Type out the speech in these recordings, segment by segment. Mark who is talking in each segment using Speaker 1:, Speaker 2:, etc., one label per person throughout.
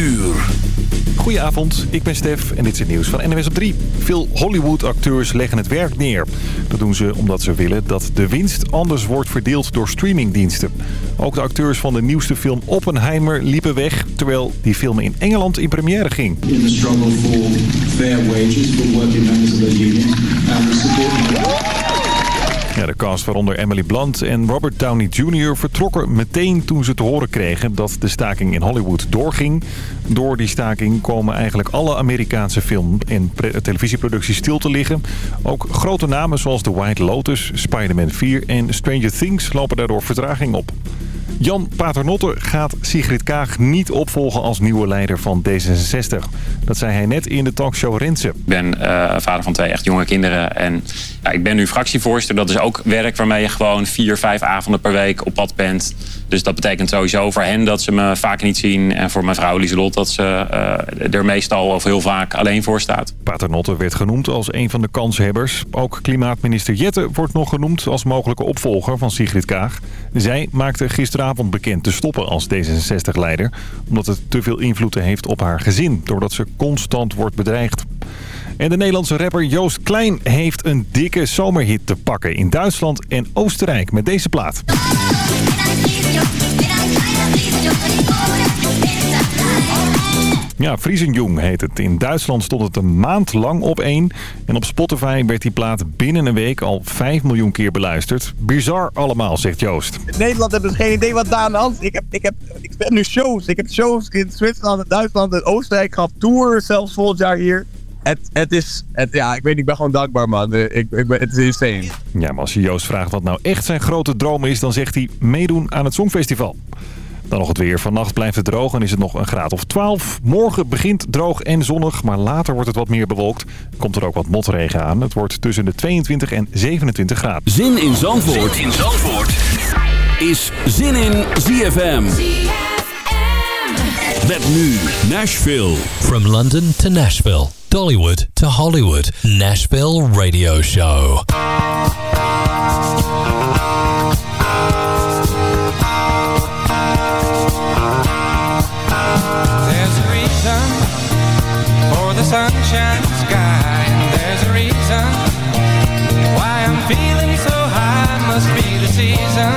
Speaker 1: uur. Goedenavond, ik ben Stef en dit is het nieuws van NWS op 3. Veel Hollywood-acteurs leggen het werk neer. Dat doen ze omdat ze willen dat de winst anders wordt verdeeld door streamingdiensten. Ook de acteurs van de nieuwste film Oppenheimer liepen weg... terwijl die film in Engeland in première ging.
Speaker 2: in the struggle for fair wages for working members of the union. And we support
Speaker 1: Ja, de cast waaronder Emily Blunt en Robert Downey Jr. vertrokken meteen toen ze te horen kregen dat de staking in Hollywood doorging. Door die staking komen eigenlijk alle Amerikaanse film- en televisieproducties stil te liggen. Ook grote namen zoals The White Lotus, Spider-Man 4 en Stranger Things lopen daardoor vertraging op. Jan Paternotte gaat Sigrid Kaag niet opvolgen als nieuwe leider van D66. Dat zei hij net in de talkshow Rensen.
Speaker 3: Ik ben eh, vader van twee echt jonge kinderen. En ja, ik ben nu fractievoorzitter. Dat is ook werk waarmee je gewoon vier, vijf avonden per week op pad bent. Dus dat betekent sowieso voor hen dat ze me vaak niet zien. En voor mijn vrouw Lieselot dat ze eh, er meestal of heel vaak alleen voor staat.
Speaker 1: Paternotte werd genoemd als een van de kanshebbers. Ook klimaatminister Jette wordt nog genoemd als mogelijke opvolger van Sigrid Kaag. Zij maakte gisteravond bekend te stoppen als D66-leider... omdat het te veel invloed heeft op haar gezin... doordat ze constant wordt bedreigd. En de Nederlandse rapper Joost Klein heeft een dikke zomerhit te pakken in Duitsland en Oostenrijk met deze plaat. Ja, Friesenjong heet het. In Duitsland stond het een maand lang op één. En op Spotify werd die plaat binnen een week al 5 miljoen keer beluisterd. Bizar allemaal, zegt Joost.
Speaker 4: In Nederland hebben dus geen idee wat daar aan de hand is. Ik, heb, ik, heb, ik ben nu shows. Ik heb shows in Zwitserland, in Duitsland en Oostenrijk gehad. Tour zelfs volgend jaar hier. Het, het is, het, ja, ik weet niet, ik ben gewoon dankbaar man. Ik, ik ben, het is insane.
Speaker 1: Ja, maar als je Joost vraagt wat nou echt zijn grote droom is... dan zegt hij meedoen aan het Songfestival. Dan nog het weer. Vannacht blijft het droog en is het nog een graad of 12. Morgen begint droog en zonnig, maar later wordt het wat meer bewolkt. Komt er ook wat motregen aan. Het wordt tussen de 22 en 27 graden.
Speaker 5: Zin in Zandvoort,
Speaker 6: in Zandvoort.
Speaker 5: is Zin in ZFM. Met nu Nashville.
Speaker 7: From London to Nashville, Dollywood to Hollywood, Nashville Radio Show.
Speaker 8: The sunshine sky, and there's a reason why I'm feeling so high. Must be the season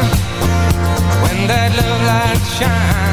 Speaker 8: when that love light shines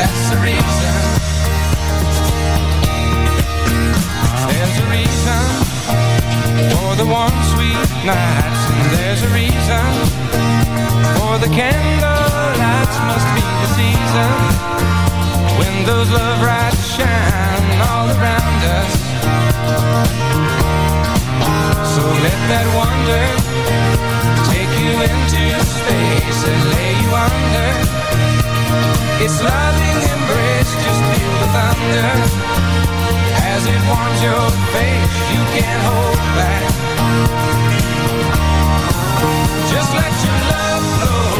Speaker 8: That's the reason. There's a reason for the warm, sweet nights, and there's a reason for the candle lights. Must be the season when those love lights shine all around us. So let that wonder take you into space and lay you under. Its loving embrace, just feel the thunder as it warms your face. You can't hold back. Just let your love flow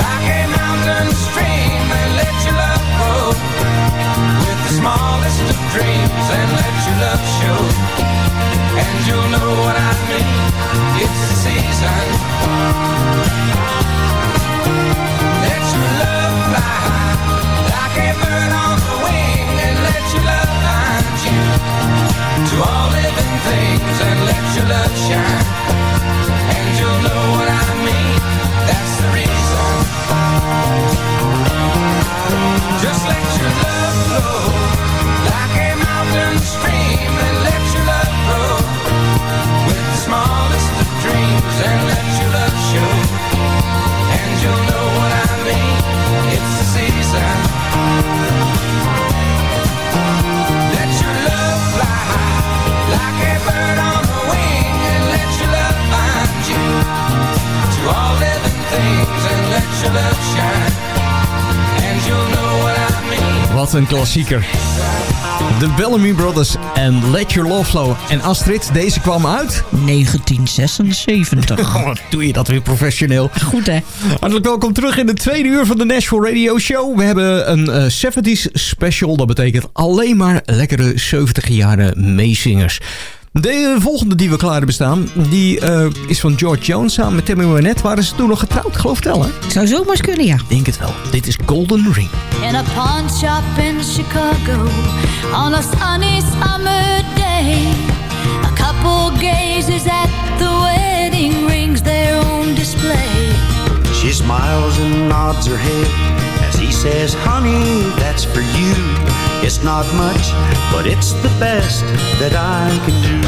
Speaker 8: like a mountain stream, and let your love grow with the smallest of dreams, and let your love show. And you'll know what I mean. It's the season. And let your love find you to all living things, and let your love shine. And you'll know what I mean. That's the reason. Just let your love flow like a mountain stream, and let your love grow with the smallest of dreams, and let your love show. And you'll know what I things, and let your love shine. And you'll know.
Speaker 6: Wat een klassieker. De Bellamy Brothers en Let Your Love Flow. En Astrid, deze kwam uit...
Speaker 9: 1976.
Speaker 6: Oh, wat doe je dat weer professioneel.
Speaker 9: Goed hè?
Speaker 6: Hartelijk welkom terug in de tweede uur van de Nashville Radio Show. We hebben een eh, 70s special. Dat betekent alleen maar lekkere 70 jaren meezingers. De volgende die we klaar hebben staan, die eh, is van George Jones. Samen met Tammy Wynette waren ze toen nog getrouwd, geloof ik wel hè?
Speaker 9: Zou zomaar eens kunnen, ja.
Speaker 6: Denk het wel. Dit is Golden Ring.
Speaker 10: In a pawn shop in Chicago on a sunny summer day. A couple gazes at the wedding rings there on display.
Speaker 11: She smiles and nods her head as he says, Honey, that's for you. It's not much, but it's the best that I can do.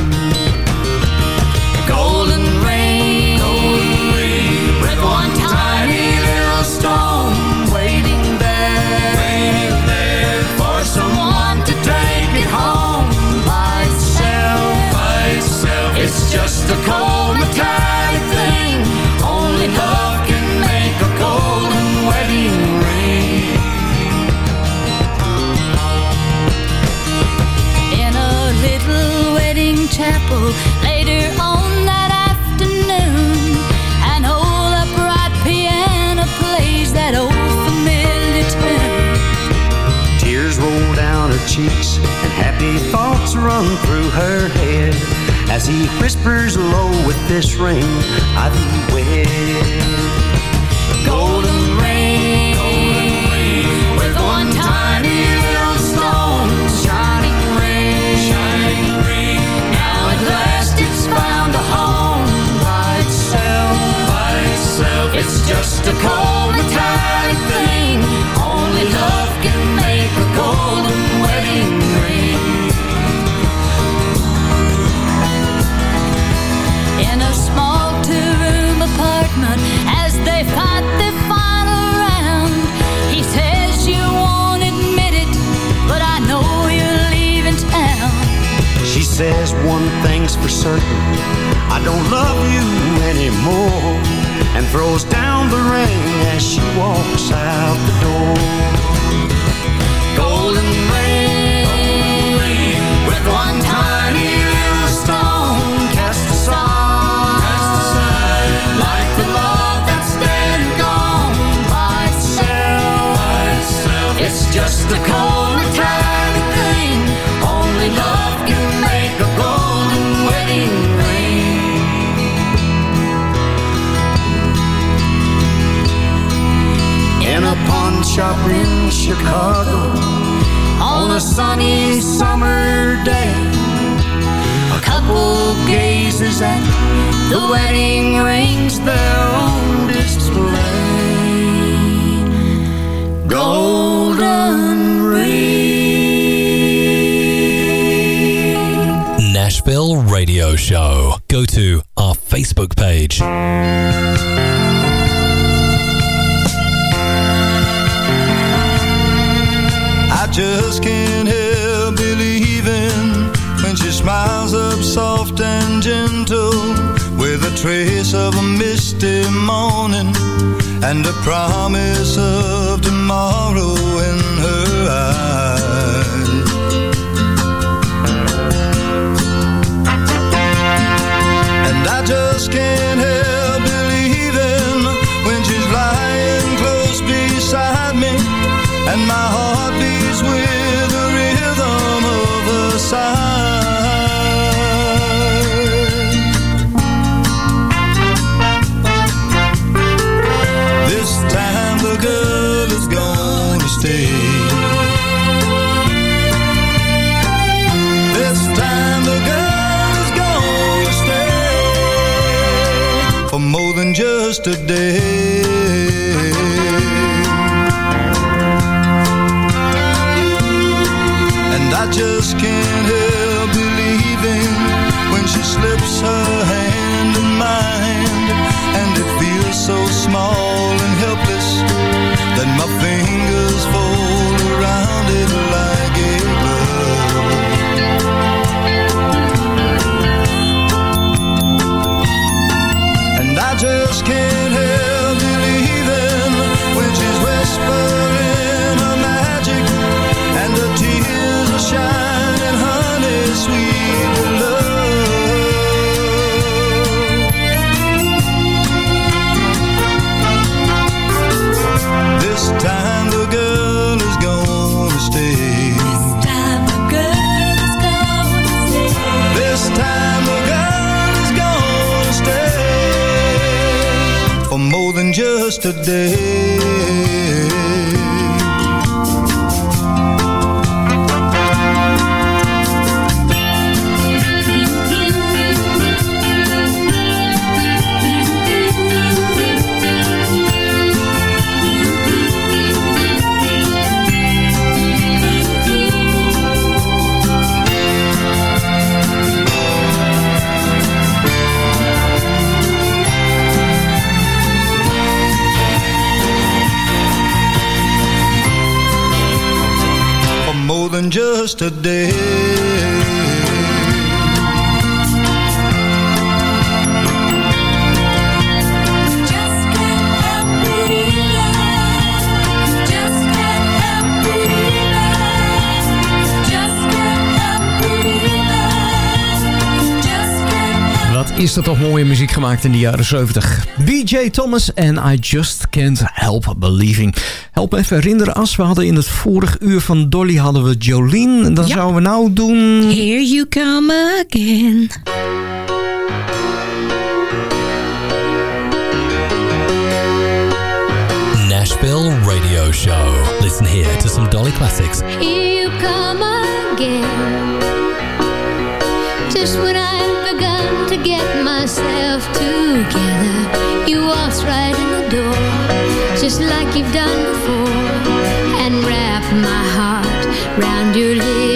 Speaker 10: Golden ring, golden with one tiny little stone waiting there, waiting there for someone to take it home by itself, by itself. It's just a cold
Speaker 11: cheeks and happy thoughts run through her head as he whispers low with this ring, I thee wed.
Speaker 10: Golden ring, golden ring, with one tiny little stone, shining ring, shining ring. Now at last it's found a home by itself, by itself. It's just a cold
Speaker 11: one thing's for certain, I don't love you anymore, and throws down the ring as she walks out the door. Shop in Chicago,
Speaker 10: on a sunny summer day. A couple gazes at the wedding rings there on display. Golden ring.
Speaker 7: Nashville Radio Show. Go to our Facebook page.
Speaker 12: Just can't help believing when she smiles up soft and gentle with a trace of a misty morning and a promise of tomorrow just than
Speaker 6: is er toch mooie muziek gemaakt in de jaren 70. BJ Thomas en I Just Can't Help Believing. Help me even herinneren, As. We hadden in het vorige uur van Dolly hadden we Jolene. En dan
Speaker 9: Ja.
Speaker 6: zouden we nou doen...
Speaker 9: Here you come again.
Speaker 7: Nashville Radio Show. Listen here to some Dolly classics.
Speaker 5: Here you come again. Just when I've to get myself together, you waltz right in the door, just like you've done before, and wrap my heart round your little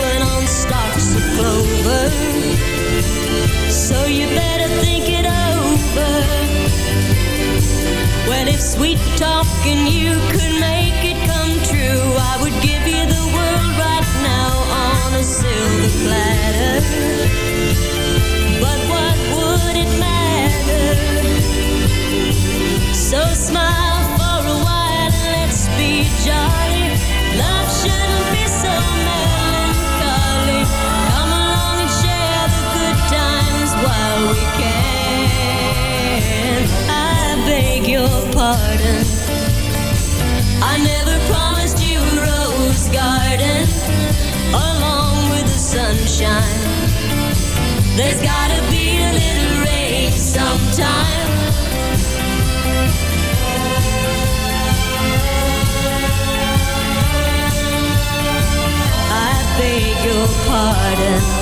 Speaker 13: stalks of clover. So you better think it over. Well, if sweet talking you could make it come true, I would give you the world right now on a silver platter. But what would it matter? So smile for a while and let's be just. Pardon. I never promised you a rose garden along with the sunshine. There's gotta be a little rain sometime. I beg your pardon.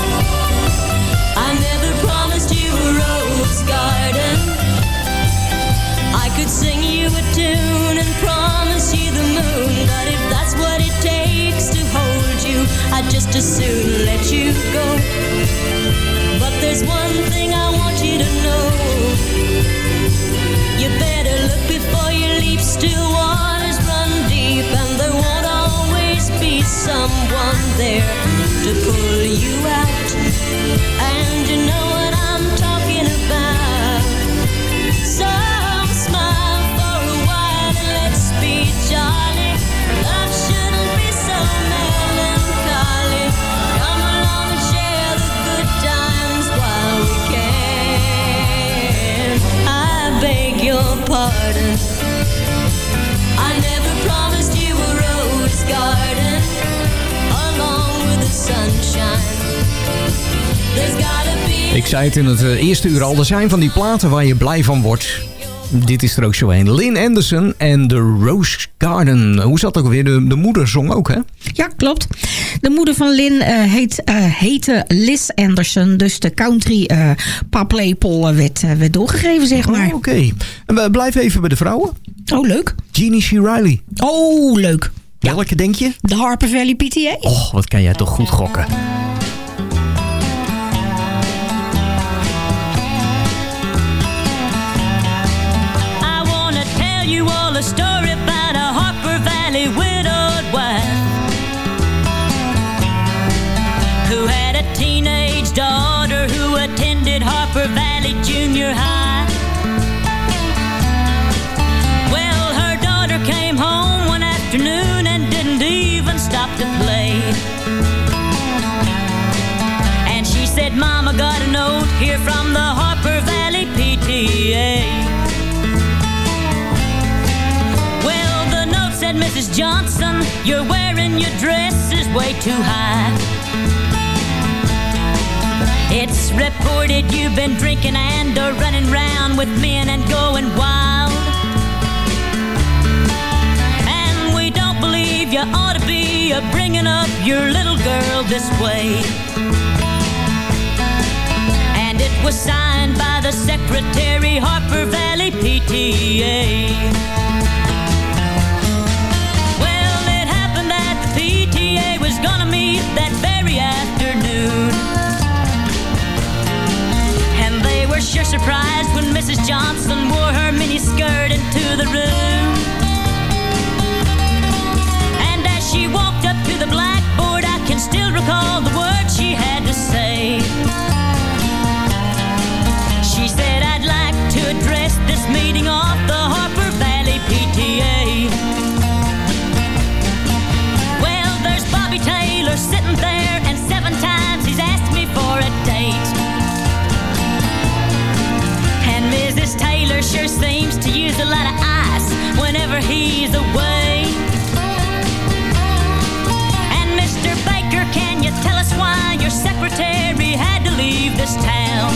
Speaker 13: Could sing you a tune and promise you the moon, but if that's what it takes to hold you, I'd just as soon let you go. But there's one thing I want you to know. You better look before you leap. Still waters run deep, and there won't always be someone there to pull you out. And
Speaker 6: zei het in het eh, eerste uur al. Er zijn van die platen waar je blij van wordt. Dit is er ook zo een. Lynn Anderson en The Rose Garden. Hoe zat ook weer? De, de moeder zong ook, hè?
Speaker 9: Ja, klopt. De moeder van Lynn eh, heet, eh, heette Liz Anderson. Dus de country eh paplepel werd, werd doorgegeven, zeg maar.
Speaker 6: Oh, Oké. En we blijven even bij de vrouwen.
Speaker 9: Oh, leuk.
Speaker 6: Jeannie C. Riley.
Speaker 9: Oh, leuk.
Speaker 6: Welke denk je?
Speaker 9: De Harper Valley PTA.
Speaker 6: Oh, wat kan jij toch goed gokken.
Speaker 13: Valley widowed wife who had a teenage daughter who attended Harper Valley Junior High. Well, her daughter came home one afternoon and didn't even stop to play. And she said, Mama got a note here from the Harper Valley PTA. Mrs. Johnson, you're wearing your dress is way too high. It's reported you've been drinking and are running round with men and going wild. And we don't believe you ought to be uh, bringing up your little girl this way. And it was signed by the secretary, Harper Valley PTA. Gonna meet that very afternoon. And they were sure surprised when Mrs. Johnson wore her mini skirt into the room. And as she walked up to the blackboard, I can still recall the words she had to say. She said, I'd like to address this meeting of the Harper Valley PTA. Bobby Taylor sitting there, and seven times he's asked me for a date. And Mrs. Taylor sure seems to use a lot of ice whenever he's away. And Mr. Baker, can you tell us why your secretary had to leave this town?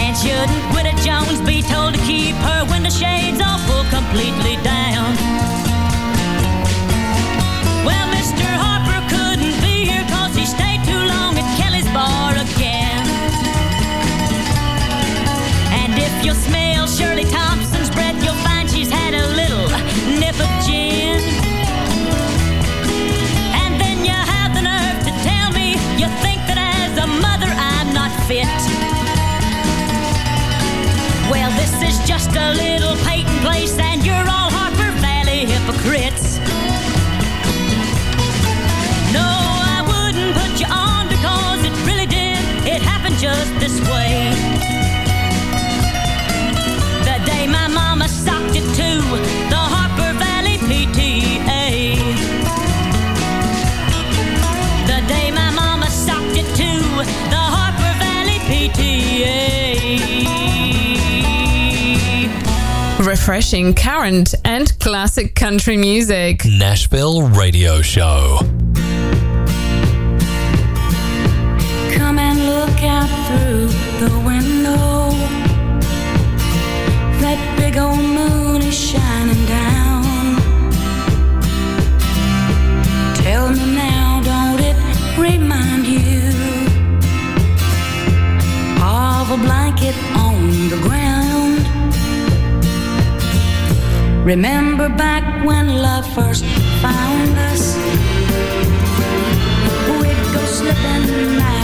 Speaker 13: And shouldn't Widow Jones be told to keep her window shades pulled completely down? Shirley Thompson's breath, you'll find she's had a little nip of gin. And then you have the nerve to tell me you think that as a mother I'm not fit. Well, this is just a little Peyton place,
Speaker 14: refreshing current and classic country music.
Speaker 7: Nashville Radio Show.
Speaker 10: Come and look out through the window. That big old moon is shining down. Tell me now, don't it remind you of a blanket on the ground? Remember back when love first found us? We'd go slipping out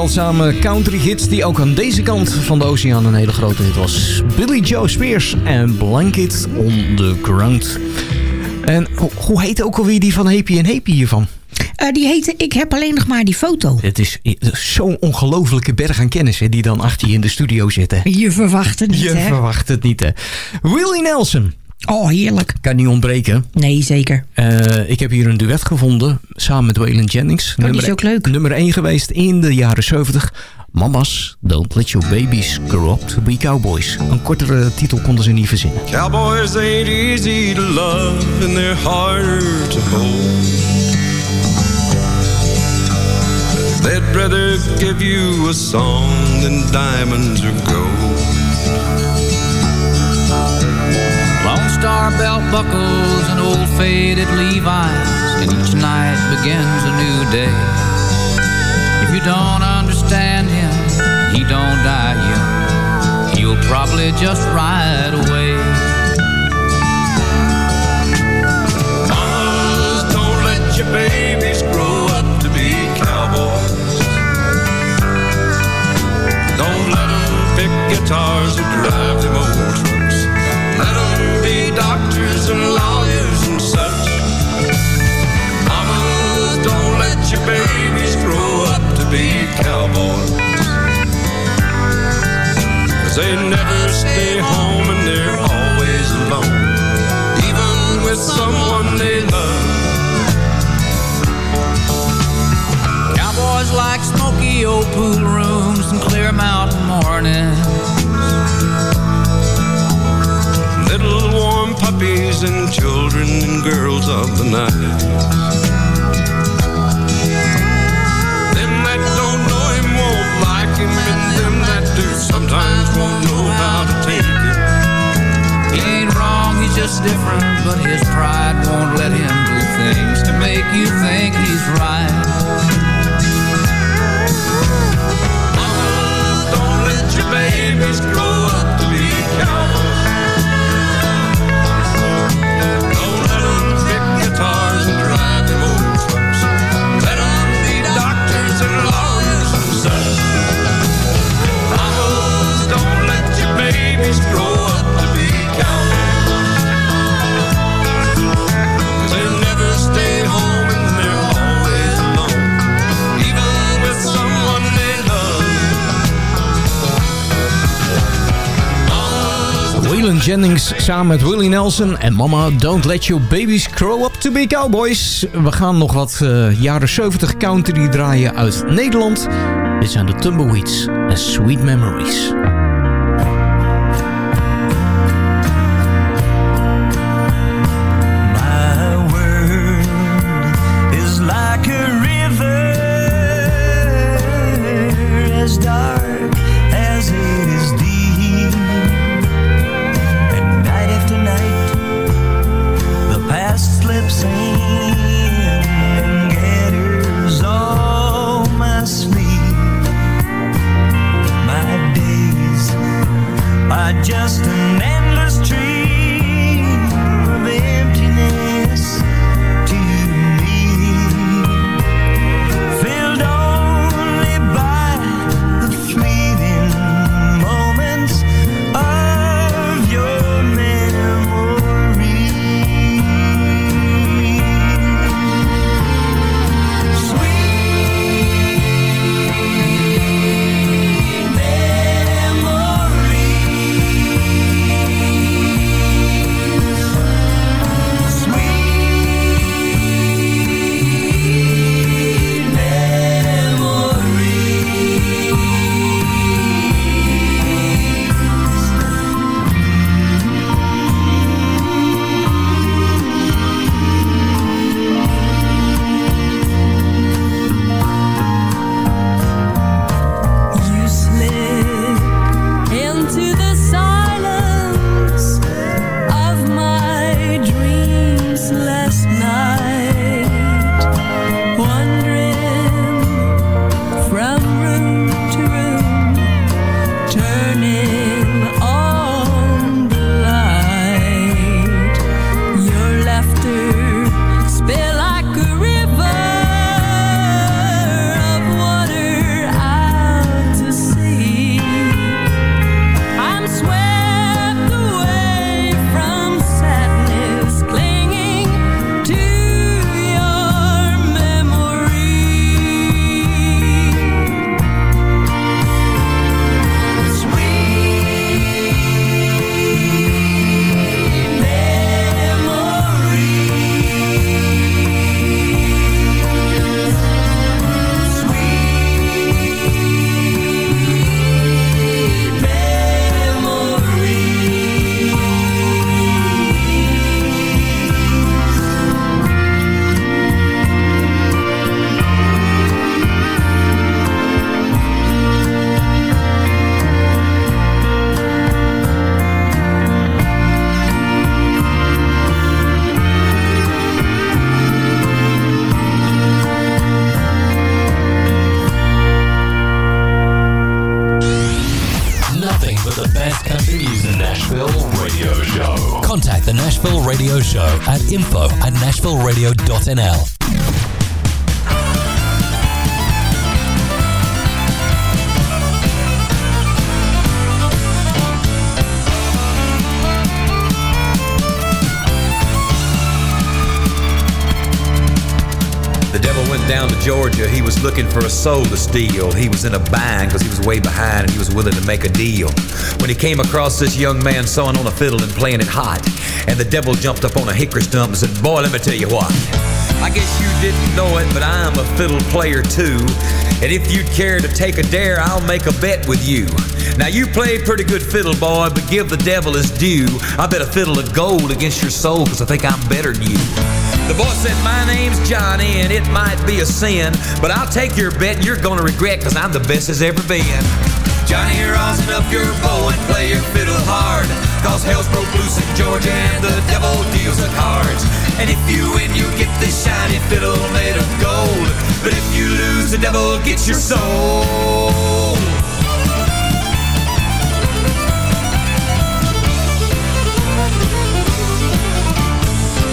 Speaker 6: zeldzame country hits die ook aan deze kant van de oceaan een hele grote hit was. Billy Joe Spears en Blanket on the Ground. En ho- hoe heet ook alweer die van Happy en Happy hiervan?
Speaker 9: Eh, die heette Ik heb alleen nog maar die foto.
Speaker 6: Het is zo'n ongelofelijke berg aan kennis hè, die dan achter je in de studio zitten.
Speaker 9: Je verwacht het niet,
Speaker 6: Je
Speaker 9: hè?
Speaker 6: verwacht het niet, hè. Willie Nelson.
Speaker 9: Oh, heerlijk.
Speaker 6: Kan niet ontbreken.
Speaker 9: Nee, zeker.
Speaker 6: Eh, ik heb hier een duet gevonden samen met Waylon Jennings.
Speaker 9: Oh, die is ook leuk.
Speaker 6: Nummer 1 geweest in de jaren 70. Mama's, don't let your babies grow up to be cowboys. Een kortere titel konden ze niet verzinnen.
Speaker 15: Cowboys ain't easy to love and they're harder to hold. They'd rather give you a song than diamonds or gold.
Speaker 16: Star belt buckles and old faded Levi's, and each night begins a new day. If you don't understand him, he don't die young. He'll probably just ride away.
Speaker 15: Mamas, don't let your babies grow up to be cowboys. Don't let pick guitars or drive them old trucks. Let babies grow up to be cowboys. Cause they never stay home and they're always alone. Even with someone they love.
Speaker 16: Cowboys like smoky old pool rooms and clear mountain mornings.
Speaker 15: Little warm puppies and children and girls of the night. Sometimes won't know how to take it.
Speaker 16: He ain't wrong, he's just different, but his pride won't let him do things to make you think he's right.
Speaker 15: Mamas, don't let your babies grow up to be cowboys. Babies grow to be. Even someone they love.
Speaker 6: Waylon Jennings samen met Willie Nelson en Mama Don't Let Your Babies Grow Up To Be Cowboys. We gaan nog wat eh, jaren 70 country draaien uit Nederland. Dit zijn de Tumbleweeds en
Speaker 10: Sweet Memories.
Speaker 7: The
Speaker 17: devil went down to Georgia. He was looking for a soul to steal. He was in a bind because he was way behind and he was willing to make a deal. When he came across this young man sawing on a fiddle and playing it hot, and the devil jumped up on a hickory stump and said, Boy, let me tell you what. I guess you didn't know it, but I'm a fiddle player too. And if you'd care to take a dare, I'll make a bet with you. Now you play pretty good fiddle, boy, but give the devil his due. I bet a fiddle of gold against your soul, cause I think I'm better than you. The boy said, My name's Johnny, and it might be a sin, but I'll take your bet and you're gonna regret, cause I'm the best as ever been. Johnny, rosin up your bow and play your fiddle hard. Cause hell's broke loose in Georgia and the devil deals the cards. And if you win, you get this shiny fiddle made of gold. But if you lose, the devil gets your soul.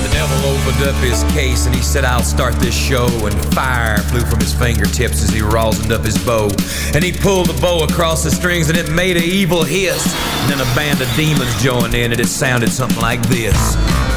Speaker 17: The devil opened up his case and he said, I'll start this show. And fire flew from his fingertips as he rosined up his bow. And he pulled the bow across the strings and it made an evil hiss. And then a band of demons joined in and it sounded something like this.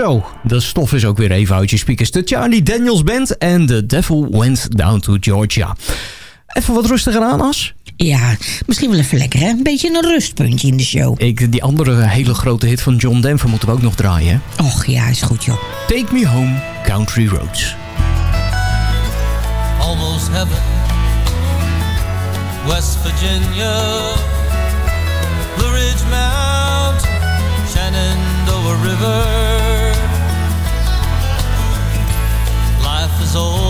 Speaker 6: Zo, de stof is ook weer even uit je speakers. De Charlie Daniels Band en The Devil Went Down to Georgia. Even wat rustiger aan, As?
Speaker 9: Ja, misschien wel even lekker, hè? Een beetje een rustpuntje in de show.
Speaker 6: Ik, die andere hele grote hit van John Denver moeten we ook nog draaien. hè?
Speaker 9: Och ja, is goed, joh.
Speaker 6: Take Me Home, Country Roads.
Speaker 18: almost heaven. West Virginia, Blue Ridge Mountain, Shenandoah River. Life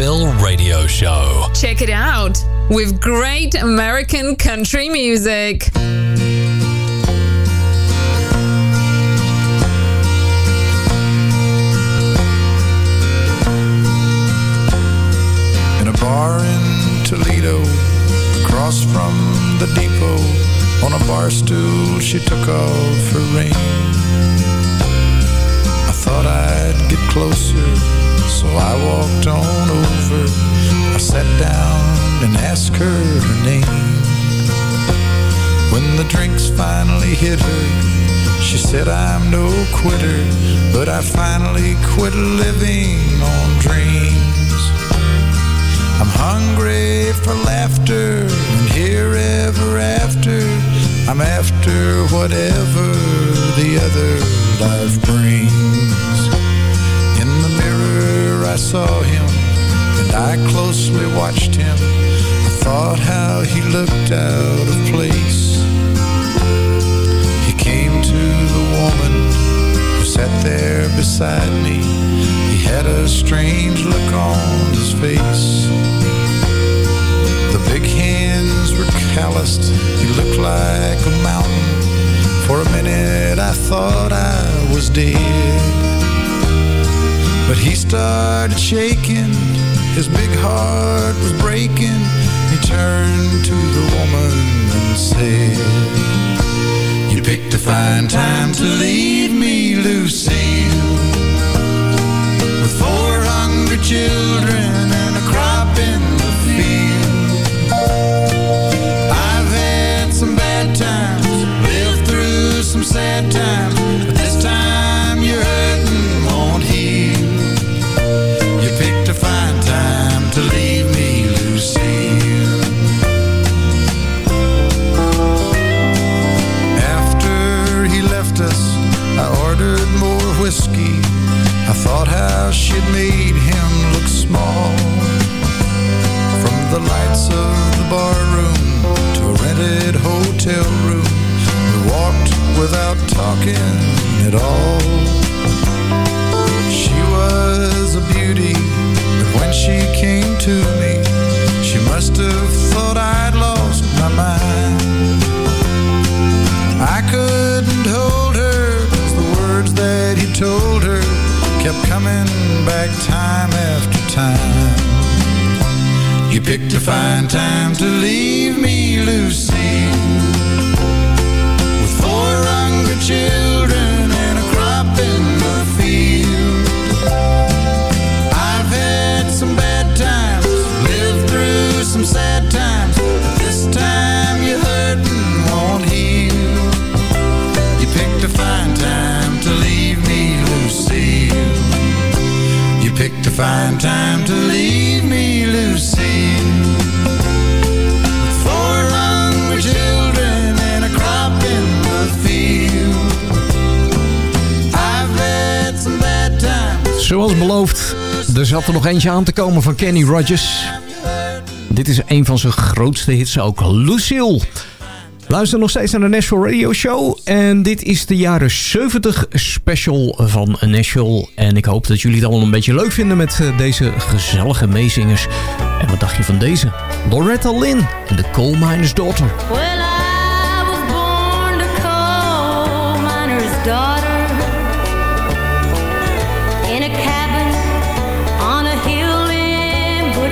Speaker 7: Nashville Radio Show.
Speaker 14: Check it out with great American country music.
Speaker 12: in a bar in Toledo, across from the depot. On a bar stool, she took off her ring. I thought I'd get closer, so I walked on over. I sat down and asked her her name. When the drinks finally hit her, she said, I'm no quitter, but I finally quit living on dreams. I'm hungry for laughter and here ever after. I'm after whatever the other life brings. Saw him and I closely watched him. I thought how he looked out of place. He came to the woman who sat there beside me. He had a strange look on his face. The big hands were calloused. He looked like a mountain. For a minute I thought I was dead. But he started shaking. His big heart was breaking. He turned to the woman and said, You picked a fine time to leave me, Lucille. With four hungry children
Speaker 6: eentje aan te komen van Kenny Rogers. Dit is een van zijn grootste hits ook, Lucille. Luister nog steeds naar de Nashville Radio Show. En dit is de jaren 70 special van Nashville. En ik hoop dat jullie het allemaal een beetje leuk vinden met eh, deze gezellige meezingers. En wat dacht je van deze? Loretta Lynn en de Coal Miner's Daughter.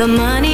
Speaker 13: the
Speaker 10: money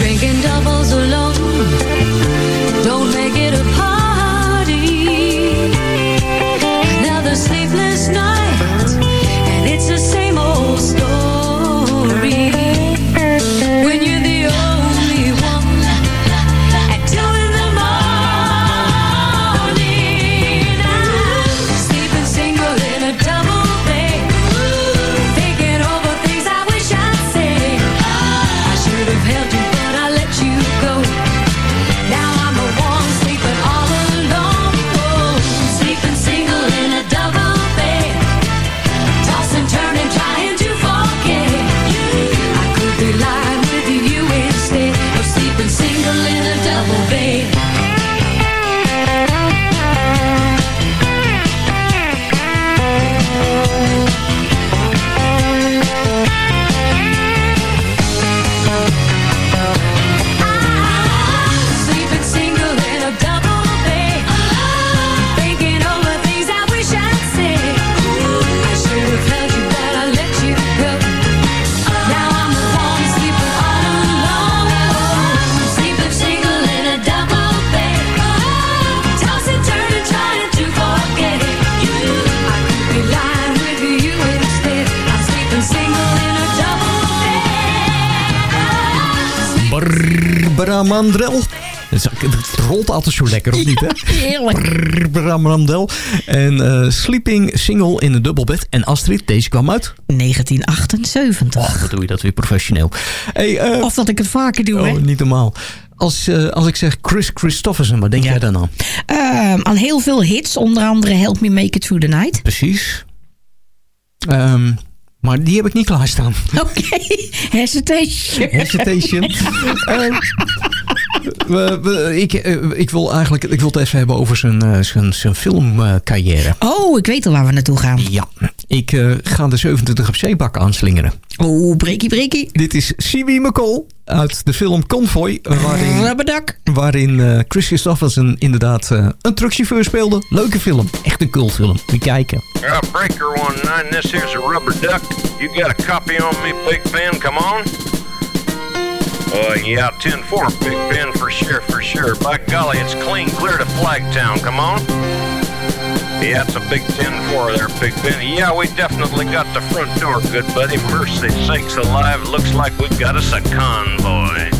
Speaker 10: drinking doubles
Speaker 6: altijd zo lekker, of niet? Hè?
Speaker 9: Heerlijk.
Speaker 6: Mandrel. En eh, Sleeping Single in een dubbelbed. En Astrid, deze kwam uit?
Speaker 9: 1978.
Speaker 6: Oh, wat doe je dat weer professioneel. Hey, eh,
Speaker 9: Of dat ik het vaker doe, hè?
Speaker 6: oh, niet normaal. Als, eh, als ik zeg Chris Christofferson, wat denk jij dan aan?
Speaker 9: Ehm, aan heel veel hits, onder andere Help Me Make It Through the Night.
Speaker 6: Precies. Ehm, maar die heb ik niet klaarstaan.
Speaker 9: Oké, hesitation.
Speaker 6: Hesitation. Ehm, we, we- ik, eh, ik wil eigenlijk ik wil het even hebben over zijn, eh, zijn, zijn filmcarrière.
Speaker 9: Oh, ik weet al waar we naartoe gaan.
Speaker 6: Ja, ik eh, ga de 27 op zeebak aanslingeren.
Speaker 9: Oh, breakie breakie.
Speaker 6: Dit is Sibi McCall uit de film Convoy. Waarin,
Speaker 9: Rubberdak.
Speaker 6: waarin eh, Chris Christofferson inderdaad een truckchauffeur speelde. Leuke film. Echt een cultfilm. Moet je kijken.
Speaker 19: Uh, breaker one nine, this here's a rubber duck. You got a copy on me, Big Ben? Come on. Uh, yeah, 10-4, Big Ben, for sure, for sure. By golly, it's clean clear to Flagtown. Come on. Yeah, it's a big 10-4 there, Big Ben. Yeah, we definitely got the front door, good buddy. Mercy sakes alive, looks like we've got us a convoy.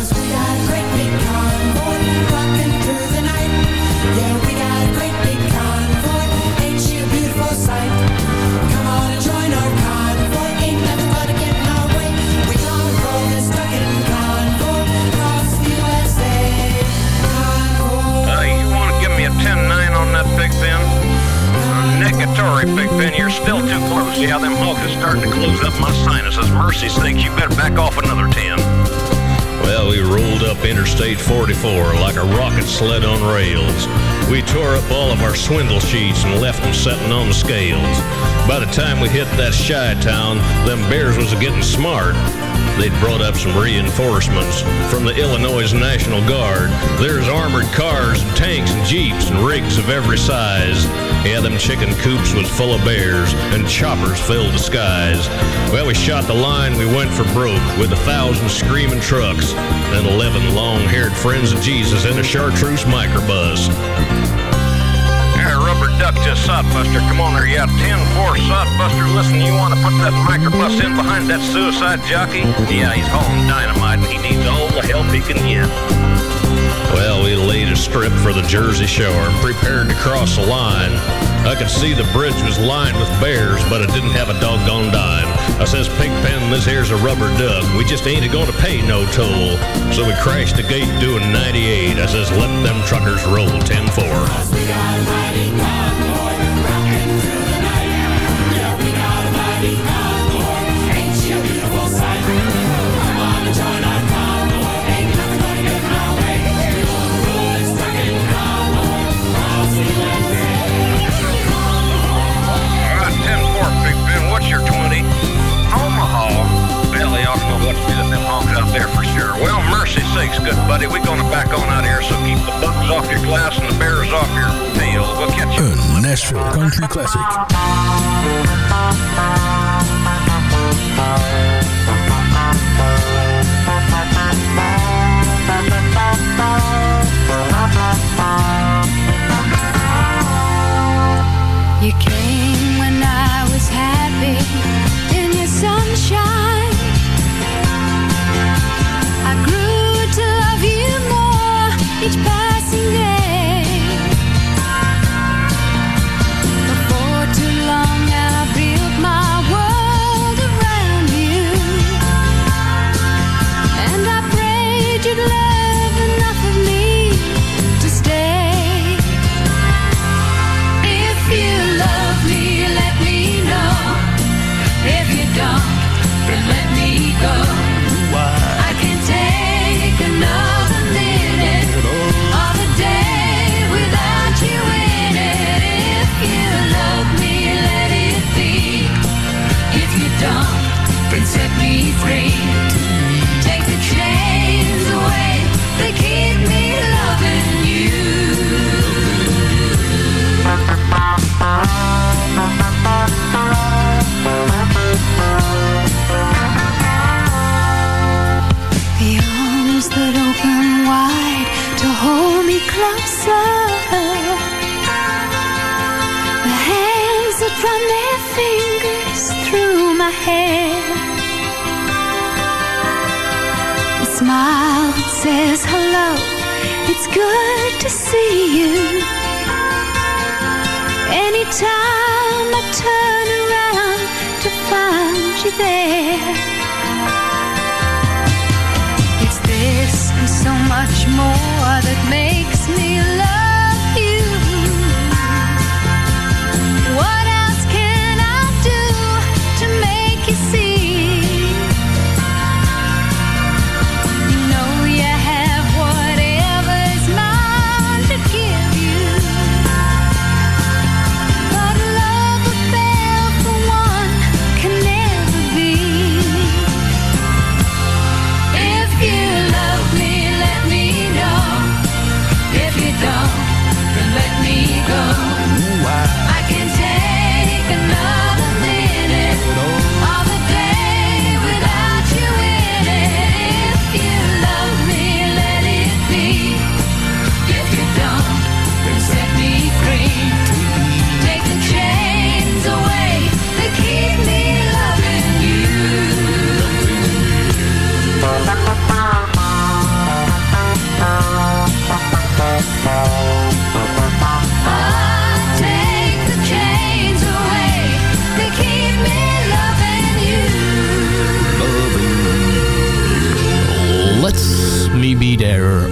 Speaker 20: Negatory, Big Ben. You're still too close. Yeah, them hogs is starting to close up my sinuses. Mercy sakes, you better back off another 10.
Speaker 19: Well, we rolled up Interstate 44 like a rocket sled on rails. We tore up all of our swindle sheets and left them setting on the scales. By the time we hit that Chi-town, them bears was getting smart. They'd brought up some reinforcements from the Illinois National Guard. There's armored cars and tanks and jeeps and rigs of every size. Yeah, them chicken coops was full of bears and choppers filled the skies. Well, we shot the line, we went for broke with a thousand screaming trucks and eleven long-haired friends of Jesus in a chartreuse microbus.
Speaker 20: Here, rubber duck to Sodbuster. Come on there, yeah, 10-4 Sodbuster. Listen, you want to put that microbus in behind that suicide jockey? Yeah, he's hauling dynamite and he needs all the help he can get.
Speaker 19: We laid a strip for the Jersey Shore and prepared to cross the line. I could see the bridge was lined with bears, but it didn't have a doggone dime. I says, Pigpen, this here's a rubber duck. We just ain't gonna pay no toll. So we crashed the gate doing 98. I says, let them truckers roll 10-4.
Speaker 10: Nashville Country Classic.
Speaker 5: Hair. A smile that says hello. It's good to see you. Anytime I turn around to find you there. It's this and so much more that makes me love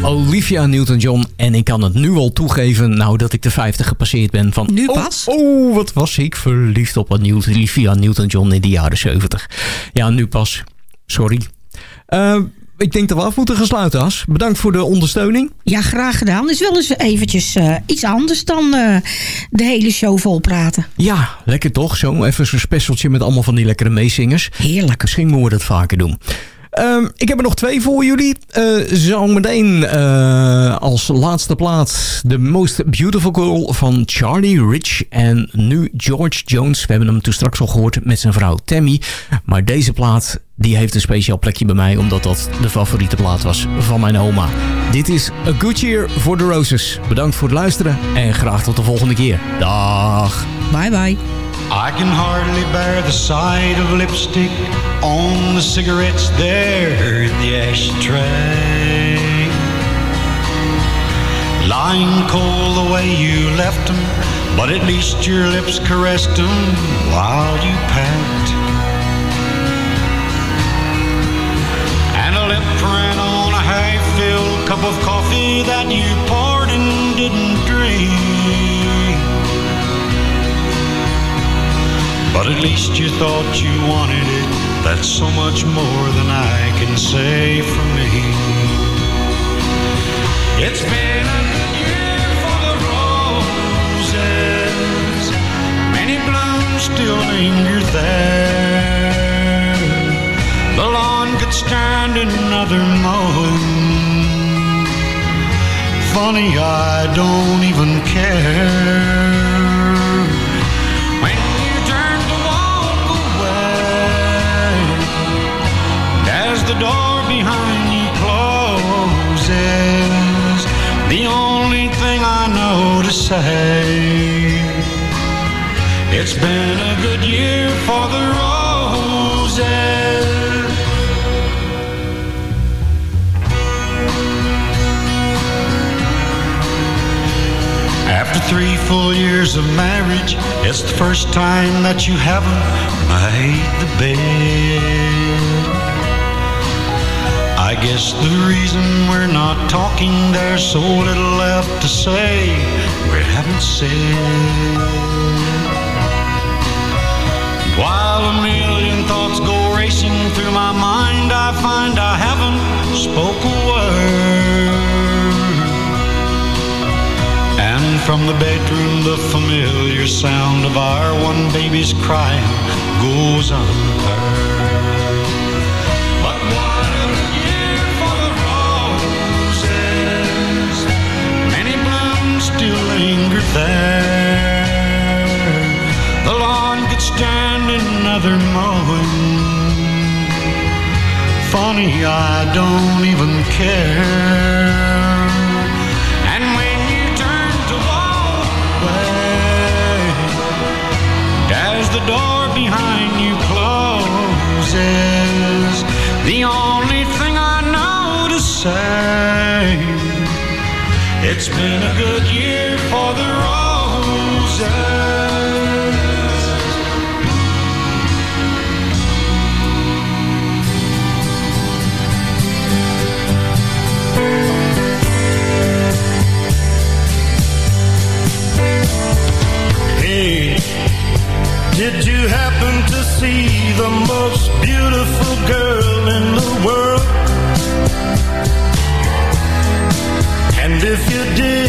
Speaker 6: Olivia Newton-John. En ik kan het nu al toegeven, nou dat ik de 50 gepasseerd ben. Van,
Speaker 9: Nu
Speaker 6: oh,
Speaker 9: pas?
Speaker 6: Oh, wat was ik verliefd op Olivia Newton-John in de jaren 70. Ja, nu pas. Sorry. Eh, ik denk dat we af moeten gaan sluiten, As. Bedankt voor de ondersteuning.
Speaker 9: Ja, graag gedaan. Is wel eens eventjes eh, iets anders dan eh, de hele show vol praten.
Speaker 6: Ja, lekker toch? Zo even zo'n specialtje met allemaal van die lekkere meezingers.
Speaker 9: Heerlijk.
Speaker 6: Misschien moeten we dat vaker doen. Ehm, ik heb er nog twee voor jullie. Eh Zometeen eh, als laatste plaat The Most Beautiful Girl van Charlie Rich. En nu George Jones. We hebben hem toen straks al gehoord met zijn vrouw Tammy. Maar deze plaat die heeft een speciaal plekje bij mij. Omdat dat de favoriete plaat was van mijn oma. Dit is A Good Year for the Roses. Bedankt voor het luisteren. En graag tot de volgende keer. Dag.
Speaker 9: Bye bye.
Speaker 11: I can hardly bear the sight of lipstick on the cigarettes there in the ashtray. Lying cold the way you left them, but at least your lips caressed them while you packed. And a lip print on a half-filled cup of coffee that you poured and didn't drink. But at least you thought you wanted it. That's so much more than I can say for me. It's been a good year for the roses. Many blooms still linger there. The lawn could stand another mowing. Funny, I don't even care. The door behind you closes, the only thing I know to say, it's been a good year for the roses. After three full years of marriage, it's the first time that you haven't made the bed. Guess the reason we're not talking, there's so little left to say we haven't said. While a million thoughts go racing through my mind, I find I haven't spoke a word. And from the bedroom, the familiar sound of our one baby's crying goes unheard. Linger there. The lawn could stand another mowing. Funny, I don't even care. And when you turn to walk away, as the door behind you closes, the only thing I know to say, it's been a good year for the roses. Hey, did you happen to see the most beautiful girl if you did,